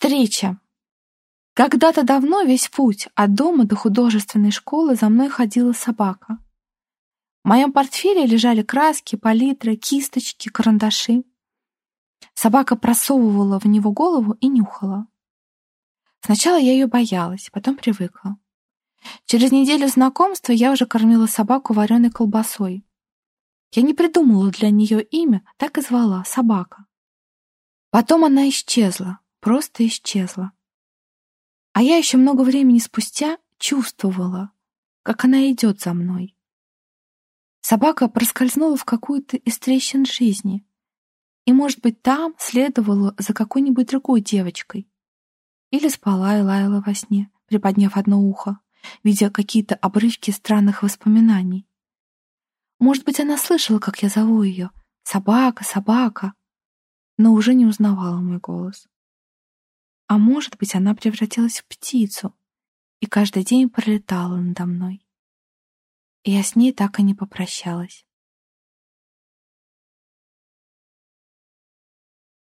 Встреча. Когда-то давно весь путь от дома до художественной школы за мной ходила собака. В моем портфеле лежали краски, палитры, кисточки, карандаши. Собака просовывала в него голову и нюхала. Сначала я ее боялась, потом привыкла. Через неделю знакомства я уже кормила собаку вареной колбасой. Я не придумала для нее имя, так и звала — собака. Потом она исчезла, просто исчезла. А я еще много времени спустя чувствовала, как она идет за мной. Собака проскользнула в какую-то из трещин жизни, и, может быть, там следовала за какой-нибудь другой девочкой. Или спала и лаяла во сне, приподняв одно ухо, видя какие-то обрывки странных воспоминаний. Может быть, она слышала, как я зову ее «собака, собака», но уже не узнавала мой голос. А может быть, она превратилась в птицу и каждый день пролетала надо мной. И я с ней так и не попрощалась.